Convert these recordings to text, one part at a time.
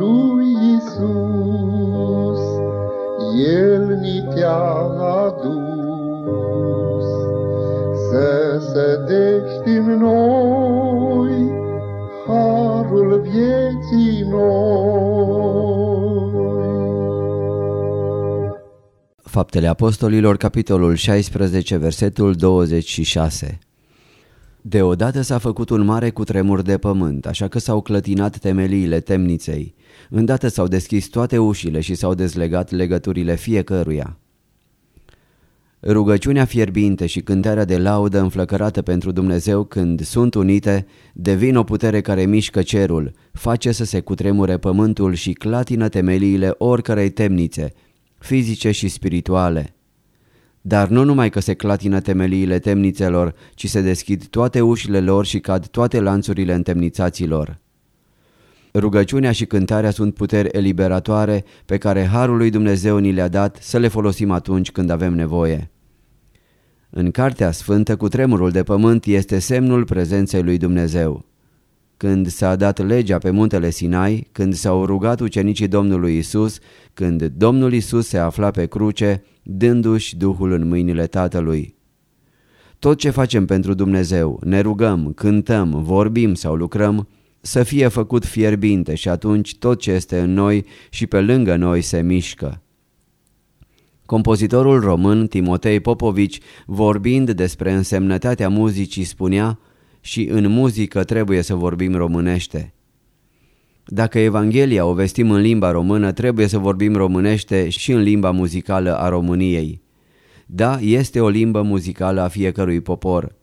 lui Isus, El ni te-a adus, Să sădești în noi Harul vieții noi. Faptele Apostolilor, capitolul 16, versetul 26 Deodată s-a făcut un mare cutremur de pământ, așa că s-au clătinat temeliile temniței. Îndată s-au deschis toate ușile și s-au dezlegat legăturile fiecăruia. Rugăciunea fierbinte și cântarea de laudă înflăcărată pentru Dumnezeu când sunt unite devin o putere care mișcă cerul, face să se cutremure pământul și clatină temeliile oricărei temnițe, fizice și spirituale. Dar nu numai că se clatină temeliile temnițelor, ci se deschid toate ușile lor și cad toate lanțurile întemnițaților. Rugăciunea și cântarea sunt puteri eliberatoare pe care Harul lui Dumnezeu ni le-a dat să le folosim atunci când avem nevoie. În Cartea Sfântă, cu tremurul de pământ este semnul prezenței lui Dumnezeu. Când s-a dat legea pe muntele Sinai, când s-au rugat ucenicii Domnului Isus, când Domnul Isus se afla pe cruce, dându-și Duhul în mâinile Tatălui. Tot ce facem pentru Dumnezeu, ne rugăm, cântăm, vorbim sau lucrăm, să fie făcut fierbinte și atunci tot ce este în noi și pe lângă noi se mișcă. Compozitorul român Timotei Popovici, vorbind despre însemnătatea muzicii, spunea și în muzică trebuie să vorbim românește. Dacă Evanghelia o vestim în limba română, trebuie să vorbim românește și în limba muzicală a României. Da, este o limbă muzicală a fiecărui popor.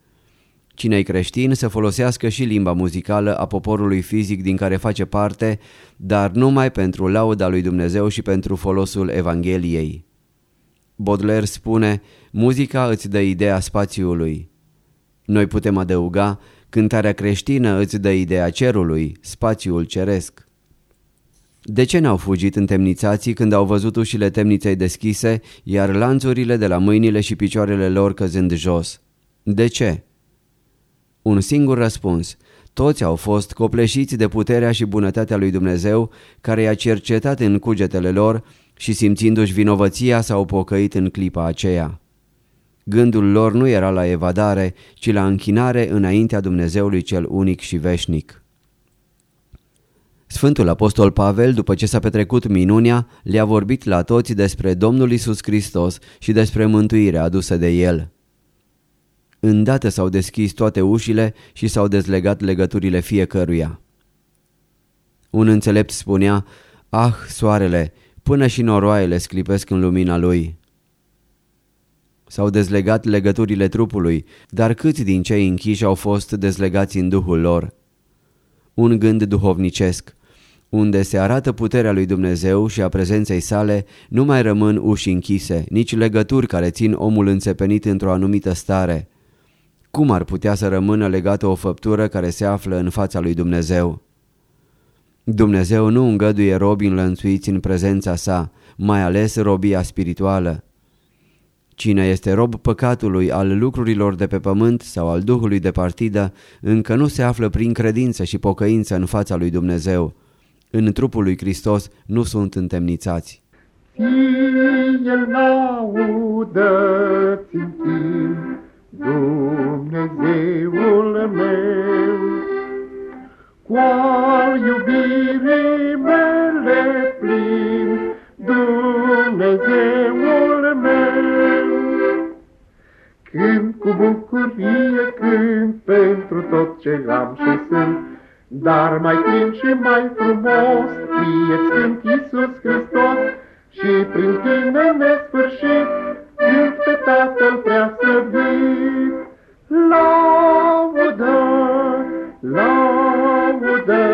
Cine-i creștin să folosească și limba muzicală a poporului fizic din care face parte, dar numai pentru lauda lui Dumnezeu și pentru folosul Evangheliei. Baudelaire spune, muzica îți dă ideea spațiului. Noi putem adăuga, cântarea creștină îți dă ideea cerului, spațiul ceresc. De ce n-au fugit întemnițații când au văzut ușile temniței deschise, iar lanțurile de la mâinile și picioarele lor căzând jos? De ce? Un singur răspuns. Toți au fost copleșiți de puterea și bunătatea lui Dumnezeu, care i-a cercetat în cugetele lor și simțindu-și vinovăția s-au pocăit în clipa aceea. Gândul lor nu era la evadare, ci la închinare înaintea Dumnezeului cel unic și veșnic. Sfântul Apostol Pavel, după ce s-a petrecut minunia, le-a vorbit la toți despre Domnul Isus Hristos și despre mântuirea adusă de El. Îndată s-au deschis toate ușile și s-au dezlegat legăturile fiecăruia. Un înțelept spunea, Ah, soarele, până și noroaiele sclipesc în lumina lui. S-au dezlegat legăturile trupului, dar câți din cei închiși au fost dezlegați în duhul lor? Un gând duhovnicesc. Unde se arată puterea lui Dumnezeu și a prezenței sale, nu mai rămân uși închise, nici legături care țin omul înțepenit într-o anumită stare. Cum ar putea să rămână legată o făptură care se află în fața lui Dumnezeu? Dumnezeu nu îngăduie robi înlănțuiți în prezența sa, mai ales robia spirituală. Cine este rob păcatului al lucrurilor de pe pământ sau al Duhului de partidă, încă nu se află prin credință și pocăință în fața lui Dumnezeu. În trupul lui Hristos nu sunt întemnițați. Fie laudă Dumnezeul meu, cu al iubirii mele plin, tot ce am și sunt, dar mai plin și mai frumos, fie-ți cânt Iisus Hristos, și prin tine nesfârșit, cânt pe Tatăl prea slăvit. Laudă, laudă,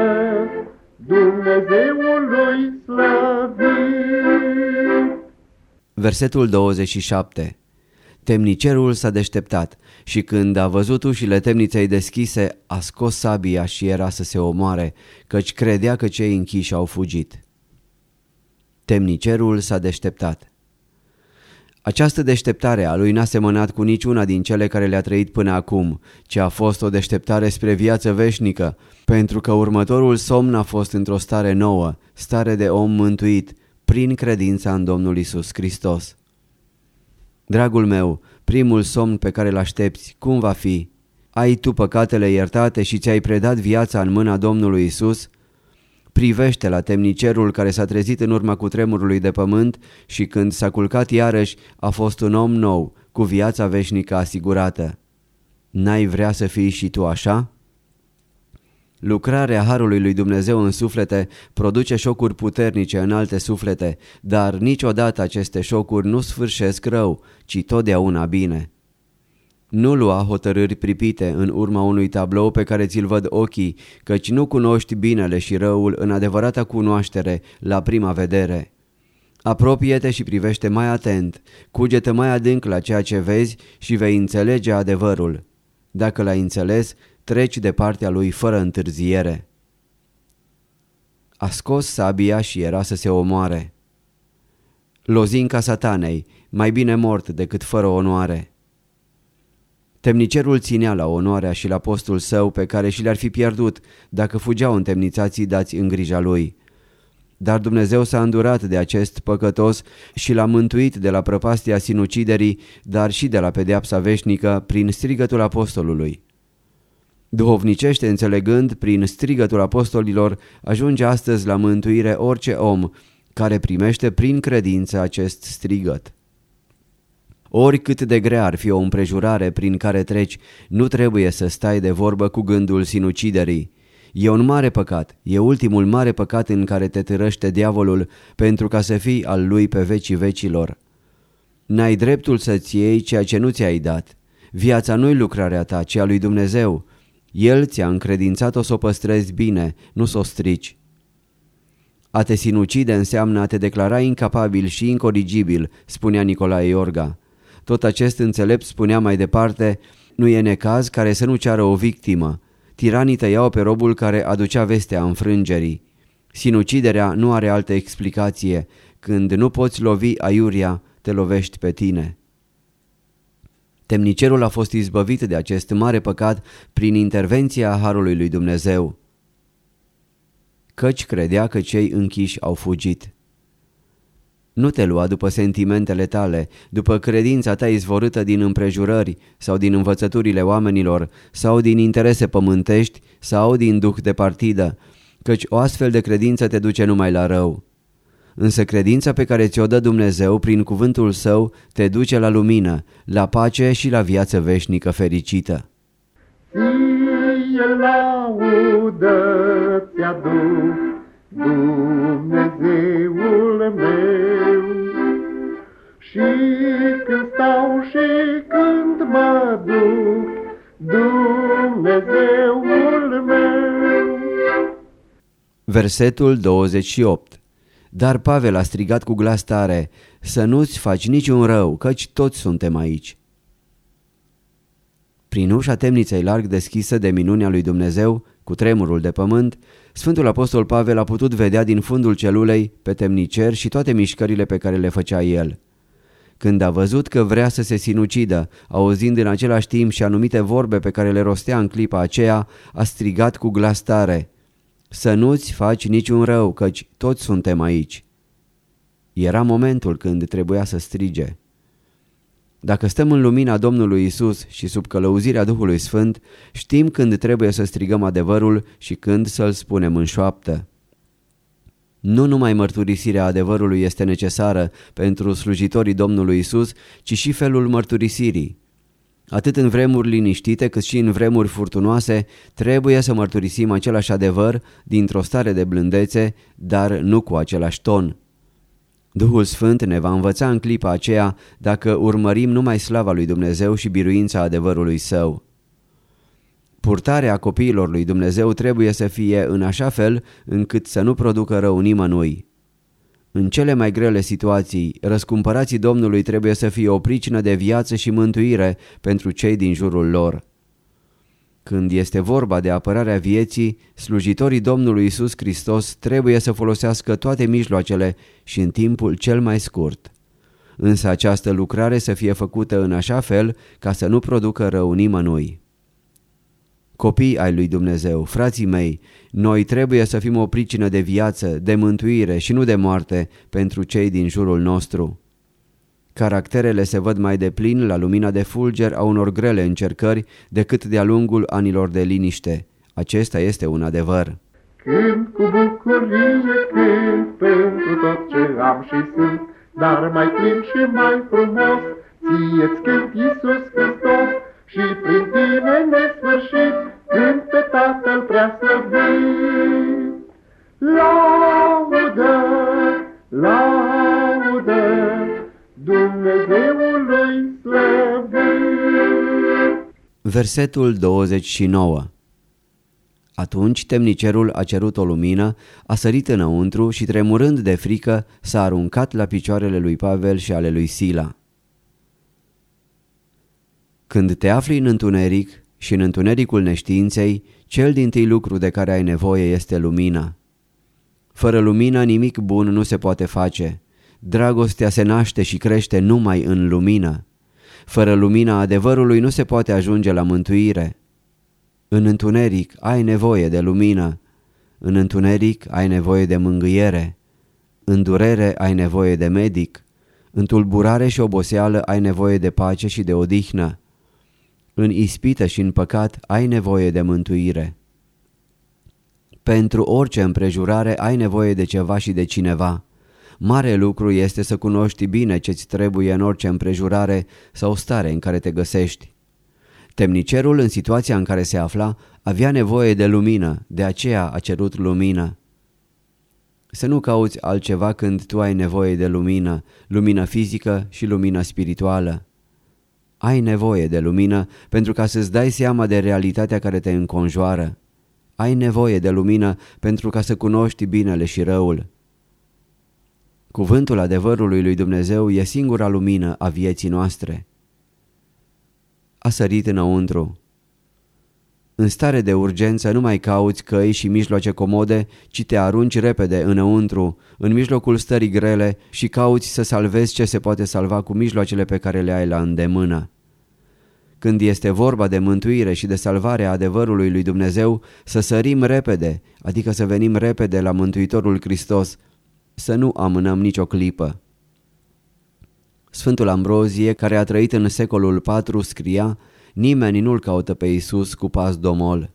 Dumnezeului slăvit. Versetul 27 Temnicerul s-a deșteptat și când a văzut ușile temniței deschise, a scos sabia și era să se omoare, căci credea că cei închiși au fugit. Temnicerul s-a deșteptat. Această deșteptare a lui n-a semănat cu niciuna din cele care le-a trăit până acum, ci a fost o deșteptare spre viață veșnică, pentru că următorul somn a fost într-o stare nouă, stare de om mântuit, prin credința în Domnul Isus Hristos. Dragul meu, primul somn pe care îl aștepți, cum va fi? Ai tu păcatele iertate și ți-ai predat viața în mâna Domnului Isus? Privește la temnicerul care s-a trezit în urma cutremurului de pământ și când s-a culcat iarăși a fost un om nou, cu viața veșnică asigurată. N-ai vrea să fii și tu așa? Lucrarea Harului lui Dumnezeu în suflete produce șocuri puternice în alte suflete, dar niciodată aceste șocuri nu sfârșesc rău, ci totdeauna bine. Nu lua hotărâri pripite în urma unui tablou pe care ți-l văd ochii, căci nu cunoști binele și răul în adevărata cunoaștere la prima vedere. Apropie-te și privește mai atent, cugetă mai adânc la ceea ce vezi și vei înțelege adevărul. Dacă l-ai înțeles, treci de partea lui fără întârziere. A scos sabia și era să se omoare. Lozinca satanei, mai bine mort decât fără onoare. Temnicerul ținea la onoarea și la postul său pe care și le-ar fi pierdut dacă fugeau întemnițații dați în grija lui. Dar Dumnezeu s-a îndurat de acest păcătos și l-a mântuit de la prăpastia sinuciderii, dar și de la pedeapsa veșnică prin strigătul apostolului. Duhovnicește înțelegând, prin strigătul apostolilor, ajunge astăzi la mântuire orice om care primește prin credință acest strigăt. Oricât de grea ar fi o împrejurare prin care treci, nu trebuie să stai de vorbă cu gândul sinuciderii. E un mare păcat, e ultimul mare păcat în care te târăște diavolul pentru ca să fii al lui pe vecii vecilor. N-ai dreptul să-ți iei ceea ce nu ți-ai dat. Viața nu-i lucrarea ta, ci a lui Dumnezeu. El ți-a încredințat-o să o păstrezi bine, nu să o strici. A te sinucide înseamnă a te declara incapabil și incorrigibil, spunea Nicolae Iorga. Tot acest înțelept spunea mai departe, nu e necaz care să nu ceară o victimă. Tiranii tăiau pe robul care aducea vestea înfrângerii. Sinuciderea nu are altă explicație. Când nu poți lovi aiuria, te lovești pe tine. Temnicerul a fost izbăvit de acest mare păcat prin intervenția Harului lui Dumnezeu. Căci credea că cei închiși au fugit. Nu te lua după sentimentele tale, după credința ta izvorâtă din împrejurări sau din învățăturile oamenilor sau din interese pământești sau din duh de partidă, căci o astfel de credință te duce numai la rău. Însă credința pe care ți-o dă Dumnezeu prin cuvântul Său te duce la lumină, la pace și la viață veșnică fericită. Fie laudă ți-aduc, Dumnezeul meu, și când stau și când mă duc, Dumnezeul meu. Versetul 28 dar Pavel a strigat cu glas tare, să nu-ți faci niciun rău, căci toți suntem aici. Prin ușa temniței larg deschisă de minunea lui Dumnezeu, cu tremurul de pământ, Sfântul Apostol Pavel a putut vedea din fundul celulei pe temnicer și toate mișcările pe care le făcea el. Când a văzut că vrea să se sinucidă, auzind în același timp și anumite vorbe pe care le rostea în clipa aceea, a strigat cu glas tare, să nu-ți faci niciun rău, căci toți suntem aici. Era momentul când trebuia să strige. Dacă stăm în lumina Domnului Isus și sub călăuzirea Duhului Sfânt, știm când trebuie să strigăm adevărul și când să-l spunem în șoaptă. Nu numai mărturisirea adevărului este necesară pentru slujitorii Domnului Isus, ci și felul mărturisirii. Atât în vremuri liniștite cât și în vremuri furtunoase trebuie să mărturisim același adevăr dintr-o stare de blândețe, dar nu cu același ton. Duhul Sfânt ne va învăța în clipa aceea dacă urmărim numai slava lui Dumnezeu și biruința adevărului său. Purtarea copiilor lui Dumnezeu trebuie să fie în așa fel încât să nu producă rău nimănui. În cele mai grele situații, răscumpărații Domnului trebuie să fie o pricină de viață și mântuire pentru cei din jurul lor. Când este vorba de apărarea vieții, slujitorii Domnului Isus Hristos trebuie să folosească toate mijloacele și în timpul cel mai scurt. Însă această lucrare să fie făcută în așa fel ca să nu producă rău nimănui. Copii ai lui Dumnezeu, frații mei, noi trebuie să fim o pricină de viață, de mântuire și nu de moarte pentru cei din jurul nostru. Caracterele se văd mai deplin la lumina de fulger a unor grele încercări decât de-a lungul anilor de liniște. Acesta este un adevăr. Când cu bucurie când pentru tot ce am și sunt, dar mai plin și mai frumos, ție-ți cânt Iisus Hristos și prin tine nesfârșit, când pe Tatăl prea slăvit. Laudă, laudă, Dumnezeului slăvit. Versetul 29 Atunci temnicerul a cerut o lumină, a sărit înăuntru și tremurând de frică s-a aruncat la picioarele lui Pavel și ale lui Sila. Când te afli în întuneric și în întunericul neștiinței, cel din tâi lucru de care ai nevoie este lumina. Fără lumină nimic bun nu se poate face. Dragostea se naște și crește numai în lumină. Fără lumina adevărului nu se poate ajunge la mântuire. În întuneric ai nevoie de lumină. În întuneric ai nevoie de mângâiere. În durere ai nevoie de medic. În tulburare și oboseală ai nevoie de pace și de odihnă. În ispită și în păcat ai nevoie de mântuire. Pentru orice împrejurare ai nevoie de ceva și de cineva. Mare lucru este să cunoști bine ce-ți trebuie în orice împrejurare sau stare în care te găsești. Temnicerul, în situația în care se afla, avea nevoie de lumină, de aceea a cerut lumină. Să nu cauți altceva când tu ai nevoie de lumină, lumină fizică și lumină spirituală. Ai nevoie de lumină pentru ca să-ți dai seama de realitatea care te înconjoară. Ai nevoie de lumină pentru ca să cunoști binele și răul. Cuvântul adevărului lui Dumnezeu e singura lumină a vieții noastre. A sărit înăuntru. În stare de urgență nu mai cauți căi și mijloace comode, ci te arunci repede înăuntru, în mijlocul stării grele și cauți să salvezi ce se poate salva cu mijloacele pe care le ai la îndemână. Când este vorba de mântuire și de salvarea adevărului lui Dumnezeu, să sărim repede, adică să venim repede la Mântuitorul Hristos, să nu amânăm nicio clipă. Sfântul Ambrozie, care a trăit în secolul IV, scria Nimeni nu-L caută pe Iisus cu pas domol.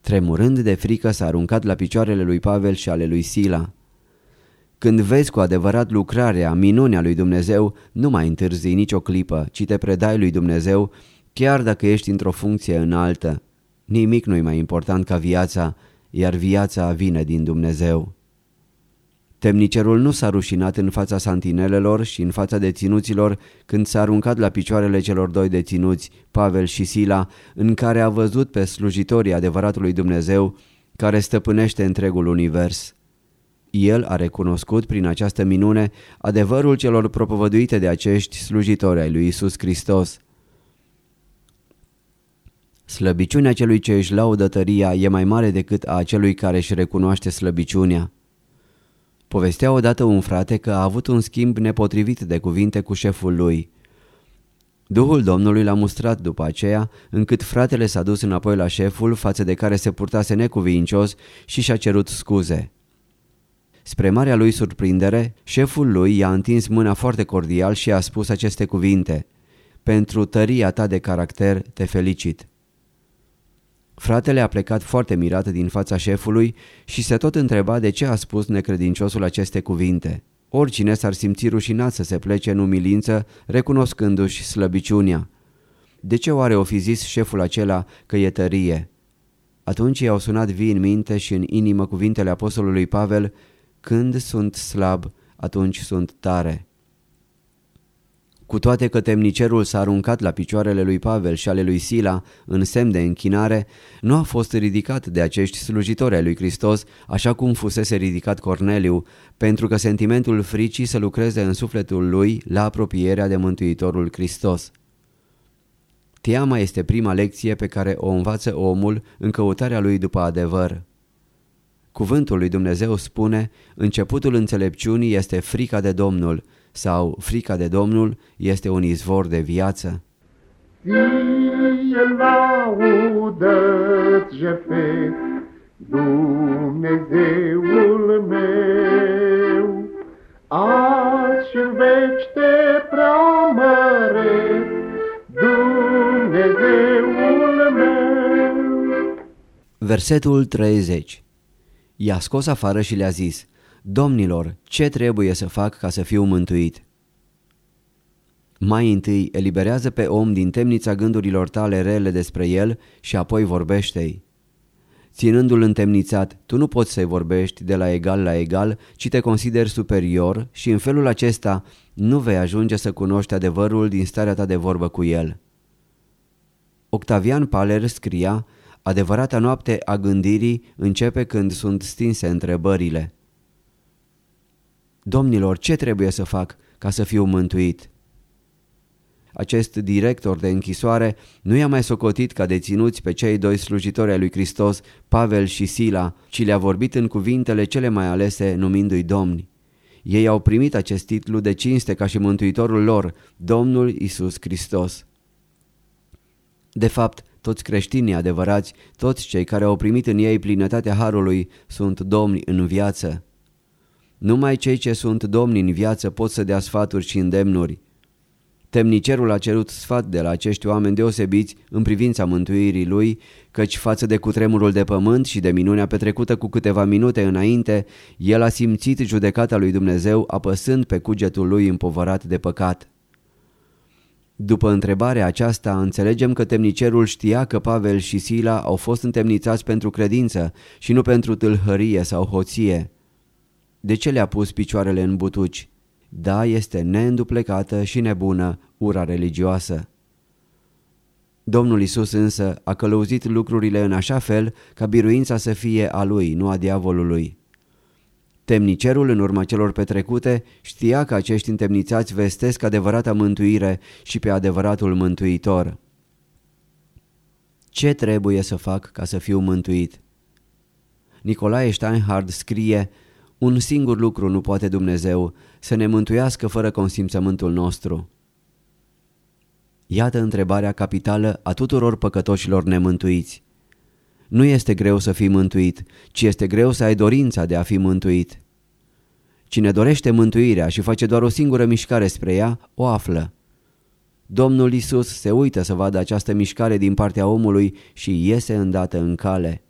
Tremurând de frică s-a aruncat la picioarele lui Pavel și ale lui Sila. Când vezi cu adevărat lucrarea, minunea lui Dumnezeu, nu mai întârzi nicio clipă, ci te predai lui Dumnezeu, chiar dacă ești într-o funcție înaltă. Nimic nu-i mai important ca viața, iar viața vine din Dumnezeu. Temnicerul nu s-a rușinat în fața santinelelor și în fața deținuților când s-a aruncat la picioarele celor doi deținuți, Pavel și Sila, în care a văzut pe slujitorii adevăratului Dumnezeu care stăpânește întregul univers. El a recunoscut prin această minune adevărul celor propovăduite de acești slujitori ai lui Isus Hristos. Slăbiciunea celui ce își laudă tăria e mai mare decât a celui care își recunoaște slăbiciunea. Povestea odată un frate că a avut un schimb nepotrivit de cuvinte cu șeful lui. Duhul Domnului l-a mustrat după aceea, încât fratele s-a dus înapoi la șeful față de care se purtase necuvincios și și-a cerut scuze. Spre marea lui surprindere, șeful lui i-a întins mâna foarte cordial și a spus aceste cuvinte Pentru tăria ta de caracter te felicit. Fratele a plecat foarte mirat din fața șefului și se tot întreba de ce a spus necredinciosul aceste cuvinte. Oricine s-ar simți rușinat să se plece în umilință, recunoscându-și slăbiciunea. De ce oare o fi zis șeful acela că e tărie? Atunci i-au sunat vii în minte și în inimă cuvintele apostolului Pavel Când sunt slab, atunci sunt tare. Cu toate că temnicerul s-a aruncat la picioarele lui Pavel și ale lui Sila în semn de închinare, nu a fost ridicat de acești slujitori ai lui Hristos așa cum fusese ridicat Corneliu, pentru că sentimentul fricii să lucreze în sufletul lui la apropierea de Mântuitorul Hristos. Teama este prima lecție pe care o învață omul în căutarea lui după adevăr. Cuvântul lui Dumnezeu spune, începutul înțelepciunii este frica de Domnul sau frica de Domnul este un izvor de viață. Ție laudă-ți jefet, Dumnezeul meu, azi și veci te preamăresc, Dumnezeul meu. Versetul 30 I-a scos afară și le-a zis, Domnilor, ce trebuie să fac ca să fiu mântuit? Mai întâi eliberează pe om din temnița gândurilor tale rele despre el și apoi vorbește-i. Ținându-l întemnițat, tu nu poți să-i vorbești de la egal la egal, ci te consideri superior și în felul acesta nu vei ajunge să cunoști adevărul din starea ta de vorbă cu el. Octavian Paler scria, adevărata noapte a gândirii începe când sunt stinse întrebările. Domnilor, ce trebuie să fac ca să fiu mântuit? Acest director de închisoare nu i-a mai socotit ca deținuți pe cei doi slujitori ai lui Hristos, Pavel și Sila, ci le-a vorbit în cuvintele cele mai alese numindu-i domni. Ei au primit acest titlu de cinste ca și mântuitorul lor, Domnul Isus Hristos. De fapt, toți creștinii adevărați, toți cei care au primit în ei plinătatea Harului, sunt domni în viață. Numai cei ce sunt domni în viață pot să dea sfaturi și îndemnuri. Temnicerul a cerut sfat de la acești oameni deosebiți în privința mântuirii lui, căci față de cutremurul de pământ și de minunea petrecută cu câteva minute înainte, el a simțit judecata lui Dumnezeu apăsând pe cugetul lui împovărat de păcat. După întrebarea aceasta, înțelegem că temnicerul știa că Pavel și Sila au fost întemnițați pentru credință și nu pentru tâlhărie sau hoție. De ce le-a pus picioarele în butuci? Da, este neînduplecată și nebună ura religioasă. Domnul Isus însă a călăuzit lucrurile în așa fel ca biruința să fie a lui, nu a diavolului. Temnicerul, în urma celor petrecute, știa că acești întemnițați vestesc adevărata mântuire și pe adevăratul mântuitor. Ce trebuie să fac ca să fiu mântuit? Nicolae Steinhard scrie un singur lucru nu poate Dumnezeu, să ne mântuiască fără consimțământul nostru. Iată întrebarea capitală a tuturor păcătoșilor nemântuiți. Nu este greu să fii mântuit, ci este greu să ai dorința de a fi mântuit. Cine dorește mântuirea și face doar o singură mișcare spre ea, o află. Domnul Isus se uită să vadă această mișcare din partea omului și iese îndată în cale.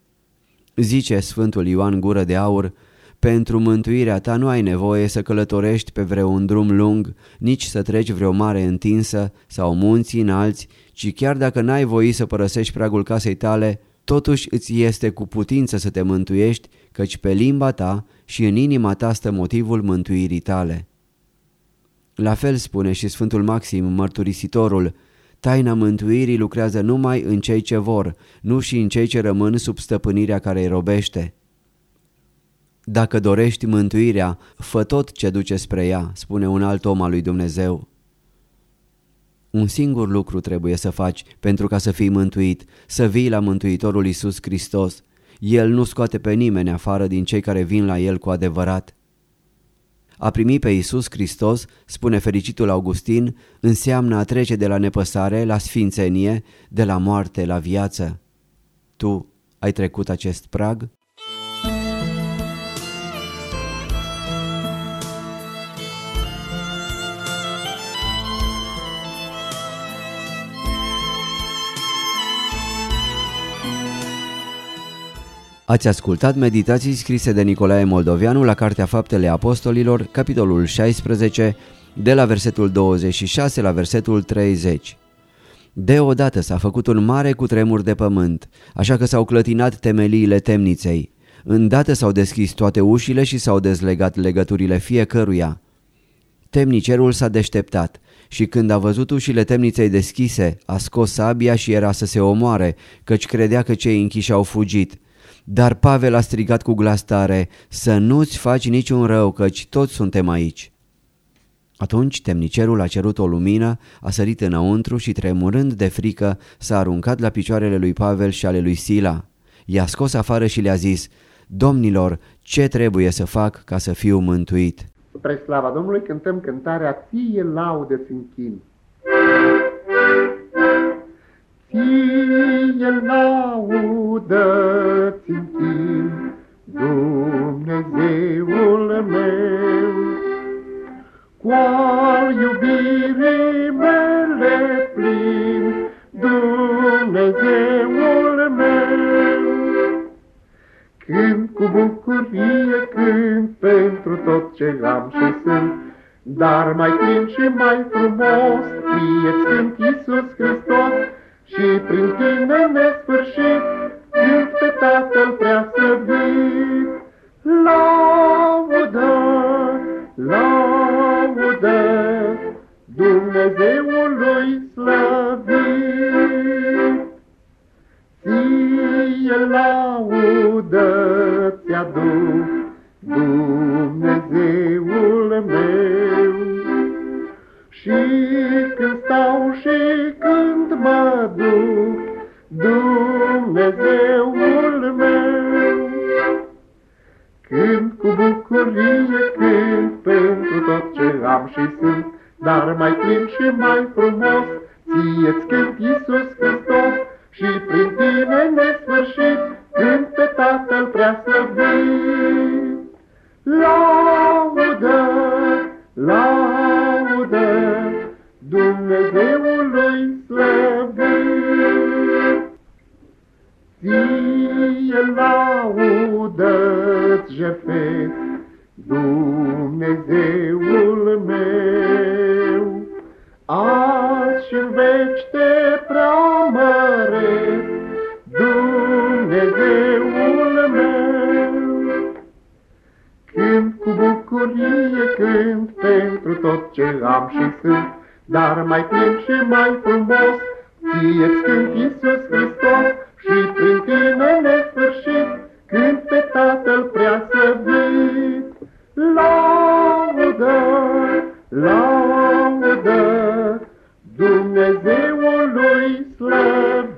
Zice Sfântul Ioan Gură de Aur, pentru mântuirea ta nu ai nevoie să călătorești pe vreun drum lung, nici să treci vreo mare întinsă sau munții înalți, ci chiar dacă n-ai voie să părăsești pragul casei tale, totuși îți este cu putință să te mântuiești, căci pe limba ta și în inima ta stă motivul mântuirii tale. La fel spune și Sfântul Maxim, mărturisitorul, taina mântuirii lucrează numai în cei ce vor, nu și în cei ce rămân sub stăpânirea care îi robește. Dacă dorești mântuirea, fă tot ce duce spre ea, spune un alt om al lui Dumnezeu. Un singur lucru trebuie să faci pentru ca să fii mântuit, să vii la Mântuitorul Isus Hristos. El nu scoate pe nimeni afară din cei care vin la El cu adevărat. A primi pe Isus Hristos, spune fericitul Augustin, înseamnă a trece de la nepăsare la sfințenie, de la moarte la viață. Tu ai trecut acest prag? Ați ascultat meditații scrise de Nicolae Moldovianu la Cartea Faptele Apostolilor, capitolul 16, de la versetul 26 la versetul 30. Deodată s-a făcut un mare cutremur de pământ, așa că s-au clătinat temeliile temniței. Îndată s-au deschis toate ușile și s-au dezlegat legăturile fiecăruia. Temnicerul s-a deșteptat și când a văzut ușile temniței deschise, a scos sabia și era să se omoare, căci credea că cei închiși au fugit. Dar Pavel a strigat cu glas tare, să nu-ți faci niciun rău, căci toți suntem aici. Atunci temnicerul a cerut o lumină, a sărit înăuntru și tremurând de frică s-a aruncat la picioarele lui Pavel și ale lui Sila. I-a scos afară și le-a zis, Domnilor, ce trebuie să fac ca să fiu mântuit? Spre slava Domnului cântăm cântarea Ție laudă-ți închin. Ție laudă-ți închin, Dumnezeul meu, cu al iubirii mele plin, Dumnezeul meu. Când cu bucurie când pentru tot ce am și sunt, dar mai plin și mai frumos, fie-ți cânt Iisus Hristos, și prin tine nesfârșit, cânt pe Tatăl prea săvit. Laudă, laudă, Dumnezeului slăvit. Ție laudă ți-aduc, Dumnezeul meu. Și când laudă-ți jefet, Dumnezeul meu, Azi și veci te preamăresc, Dumnezeul meu. Când cu bucurie cânt pentru tot ce am și sunt, Dar mai plin și mai frumos, Ție-ți cânt Iisus Hristos, Și prin tine nesfârșit, Când pe Tatăl prea săvit. Laudă, laudă, Dumnezeului slăvit.